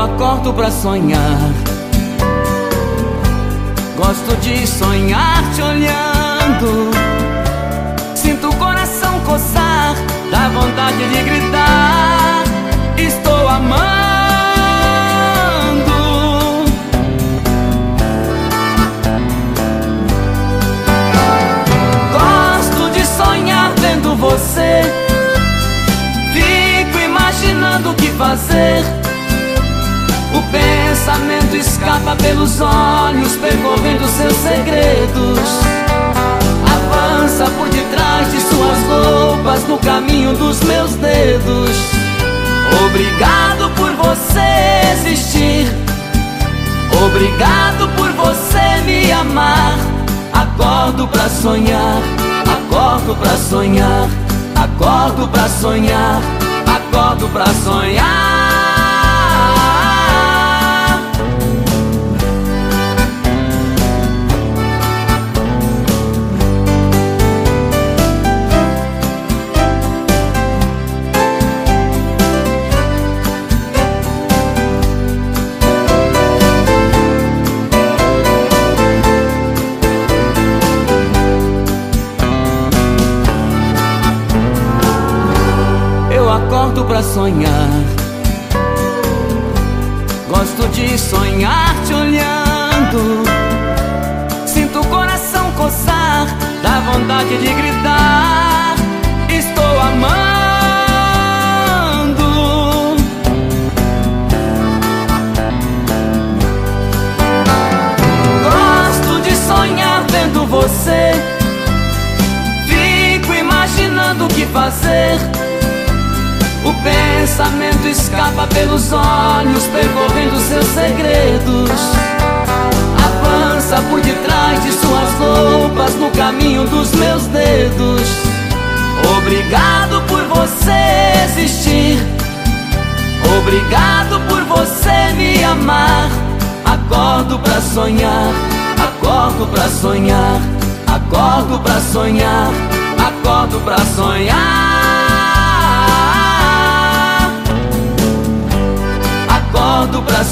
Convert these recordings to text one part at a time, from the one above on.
acordo pra sonhar. Gosto de sonhar te olhando. Sinto o coração coçar, dá vontade de gritar. Estou amando. Gosto de sonhar vendo você. Fico imaginando o que fazer pensamento escapa pelos olhos, percorrendo seus segredos. Avança por detrás de suas roupas, no caminho dos meus dedos. Obrigado por você existir. Obrigado por você me amar. Acordo pra sonhar, acordo pra sonhar, acordo pra sonhar, acordo pra sonhar. Acordo pra sonhar. Gosto de sonhar te olhando. Sinto o coração coçar, dá vontade de gritar. Estou amando. Gosto de sonhar vendo você. Fico imaginando o que fazer o pensamento escapa pelos olhos, percorrendo seus segredos. Avança por detrás de suas roupas, no caminho dos meus dedos. Obrigado por você existir. Obrigado por você me amar. Acordo pra sonhar, acordo pra sonhar, acordo pra sonhar, acordo pra sonhar.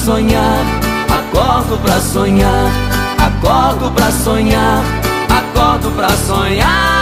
Sonhar, acordo pra sonhar, acordo pra sonhar, acordo pra sonhar.